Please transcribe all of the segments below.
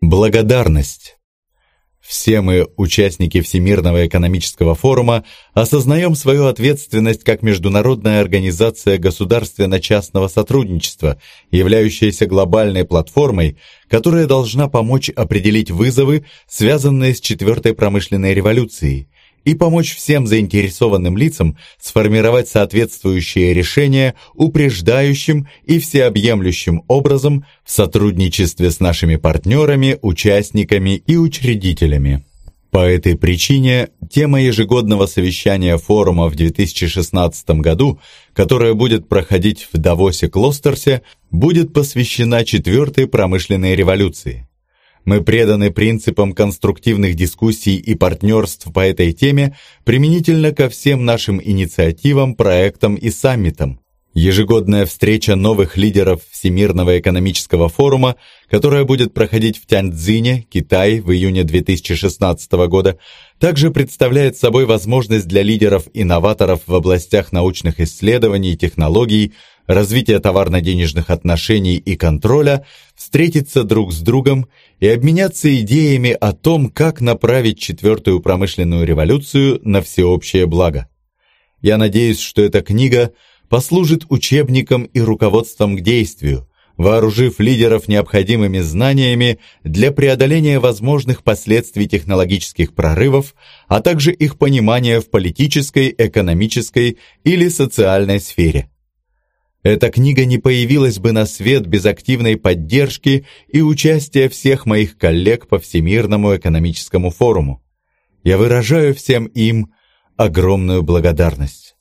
Благодарность. Все мы, участники Всемирного экономического форума, осознаем свою ответственность как международная организация государственно-частного сотрудничества, являющаяся глобальной платформой, которая должна помочь определить вызовы, связанные с четвертой промышленной революцией, и помочь всем заинтересованным лицам сформировать соответствующие решения упреждающим и всеобъемлющим образом в сотрудничестве с нашими партнерами, участниками и учредителями. По этой причине тема ежегодного совещания форума в 2016 году, которое будет проходить в Давосе-Клостерсе, будет посвящена четвертой промышленной революции. Мы преданы принципам конструктивных дискуссий и партнерств по этой теме применительно ко всем нашим инициативам, проектам и саммитам. Ежегодная встреча новых лидеров Всемирного экономического форума, которая будет проходить в Тяньцзине, Китай, в июне 2016 года, также представляет собой возможность для лидеров-инноваторов в областях научных исследований и технологий, развития товарно-денежных отношений и контроля, встретиться друг с другом и обменяться идеями о том, как направить четвертую промышленную революцию на всеобщее благо. Я надеюсь, что эта книга послужит учебником и руководством к действию, вооружив лидеров необходимыми знаниями для преодоления возможных последствий технологических прорывов, а также их понимания в политической, экономической или социальной сфере. Эта книга не появилась бы на свет без активной поддержки и участия всех моих коллег по Всемирному экономическому форуму. Я выражаю всем им огромную благодарность.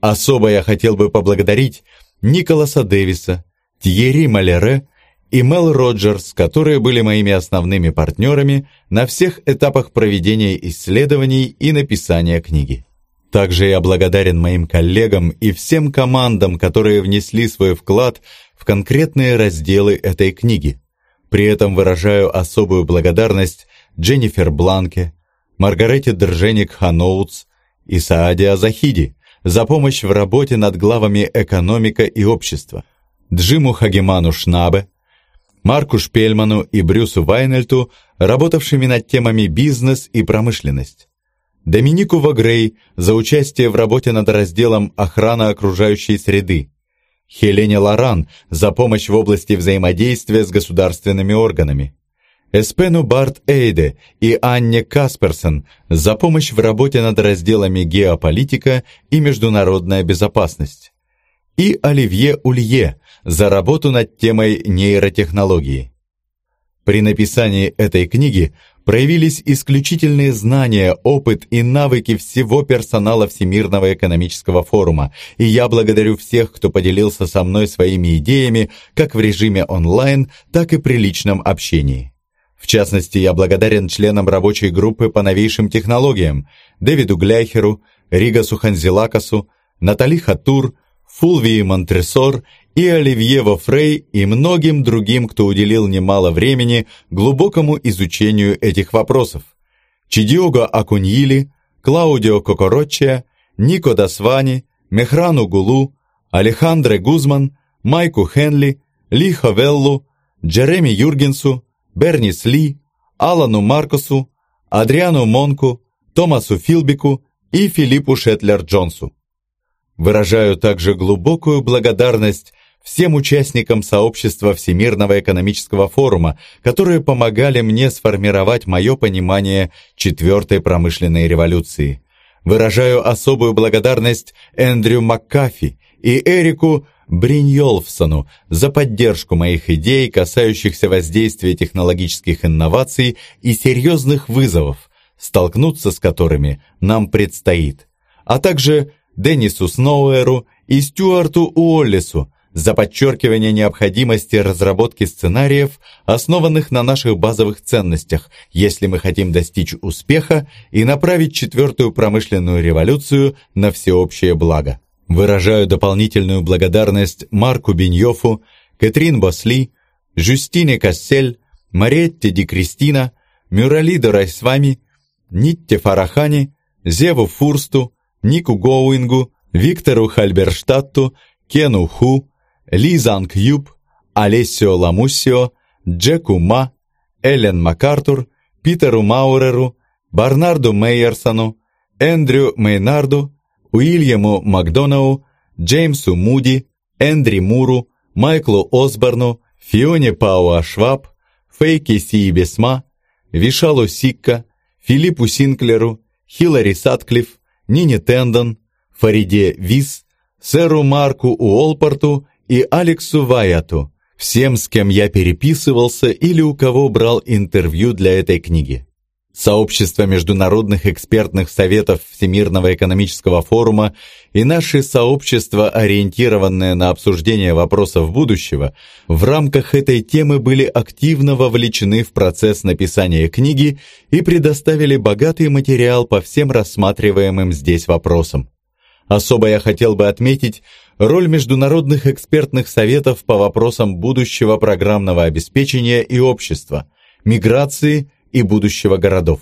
Особо я хотел бы поблагодарить Николаса Дэвиса, Тьерри Малере и Мел Роджерс, которые были моими основными партнерами на всех этапах проведения исследований и написания книги. Также я благодарен моим коллегам и всем командам, которые внесли свой вклад в конкретные разделы этой книги. При этом выражаю особую благодарность Дженнифер Бланке, Маргарете Держеник Ханоутс и Сааде Азахиди за помощь в работе над главами «Экономика и общество», Джиму Хагеману Шнабе, Марку Шпельману и Брюсу Вайнельту, работавшими над темами «Бизнес» и «Промышленность». Доминику Вагрей за участие в работе над разделом «Охрана окружающей среды», Хелене Лоран за помощь в области взаимодействия с государственными органами, Эспену Барт Эйде и Анне Касперсон за помощь в работе над разделами «Геополитика» и «Международная безопасность», и Оливье Улье за работу над темой нейротехнологии. При написании этой книги проявились исключительные знания, опыт и навыки всего персонала Всемирного экономического форума, и я благодарю всех, кто поделился со мной своими идеями как в режиме онлайн, так и при личном общении. В частности, я благодарен членам рабочей группы по новейшим технологиям Дэвиду Гляйхеру, Ригасу Ханзилакасу, Натали Хатур, Фулвии Монтресор и Оливье Вофрей и многим другим, кто уделил немало времени глубокому изучению этих вопросов. Чидиого Акуньили, Клаудио Кокороччия, Нико Дасвани, Мехрану Гулу, Алехандре Гузман, Майку Хенли, Ли Ховеллу, Джереми Юргенсу, Бернис Ли, Алану Маркосу, Адриану Монку, Томасу Филбику и Филиппу Шетлер-Джонсу. Выражаю также глубокую благодарность всем участникам сообщества Всемирного экономического форума, которые помогали мне сформировать мое понимание четвертой промышленной революции. Выражаю особую благодарность Эндрю Маккафи и Эрику Бриньолфсону за поддержку моих идей, касающихся воздействия технологических инноваций и серьезных вызовов, столкнуться с которыми нам предстоит, а также Деннису Сноуэру и Стюарту Уоллесу за подчеркивание необходимости разработки сценариев, основанных на наших базовых ценностях, если мы хотим достичь успеха и направить четвертую промышленную революцию на всеобщее благо. Выражаю дополнительную благодарность Марку Беньофу, Кэтрин Босли, Жюстине Кассель, Маретте Ди Кристина, Мюралида Райсвами, Нитте Фарахани, Зеву Фурсту, Нику Гоуингу, Виктору Хальберштадту, Кену Ху, ли Занг Юб, Алессио Ламуссио, Джеку Ма, Эллен МакАртур, Питеру Мауреру, Барнарду Мейерсону, Эндрю Мейнарду, Уильяму Макдонау, Джеймсу Муди, Эндри Муру, Майклу Осборну, Фионе Пауа Шваб, Фейки Сии Бесма, Вишалу Сикка, Филиппу Синклеру, Хиллари Сатклифф, Нине Тендон, Фариде Вис, сэру Марку Уолпорту и Алексу Вайату, всем, с кем я переписывался или у кого брал интервью для этой книги. Сообщество международных экспертных советов Всемирного экономического форума и наши сообщества, ориентированные на обсуждение вопросов будущего, в рамках этой темы были активно вовлечены в процесс написания книги и предоставили богатый материал по всем рассматриваемым здесь вопросам. Особо я хотел бы отметить роль международных экспертных советов по вопросам будущего программного обеспечения и общества, миграции и будущего городов.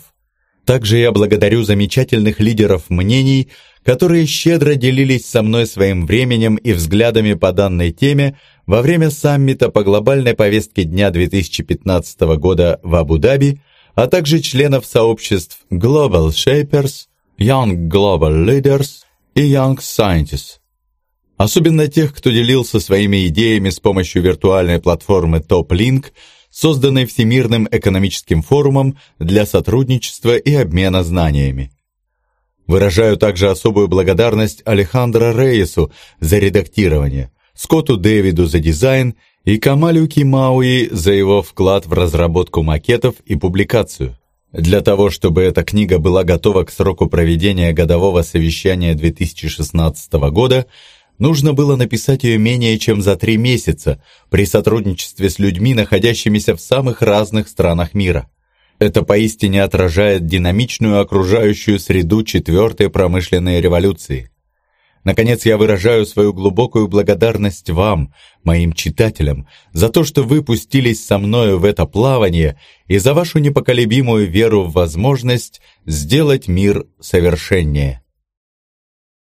Также я благодарю замечательных лидеров мнений, которые щедро делились со мной своим временем и взглядами по данной теме во время саммита по глобальной повестке дня 2015 года в Абу-Даби, а также членов сообществ Global Shapers, Young Global Leaders и Young Scientists. Особенно тех, кто делился своими идеями с помощью виртуальной платформы TopLink – созданной Всемирным экономическим форумом для сотрудничества и обмена знаниями. Выражаю также особую благодарность Алехандро Рейесу за редактирование, Скотту Дэвиду за дизайн и Камалю Кимауи за его вклад в разработку макетов и публикацию. Для того, чтобы эта книга была готова к сроку проведения годового совещания 2016 года, Нужно было написать ее менее чем за три месяца при сотрудничестве с людьми, находящимися в самых разных странах мира. Это поистине отражает динамичную окружающую среду четвертой промышленной революции. Наконец, я выражаю свою глубокую благодарность вам, моим читателям, за то, что вы пустились со мною в это плавание и за вашу непоколебимую веру в возможность сделать мир совершеннее.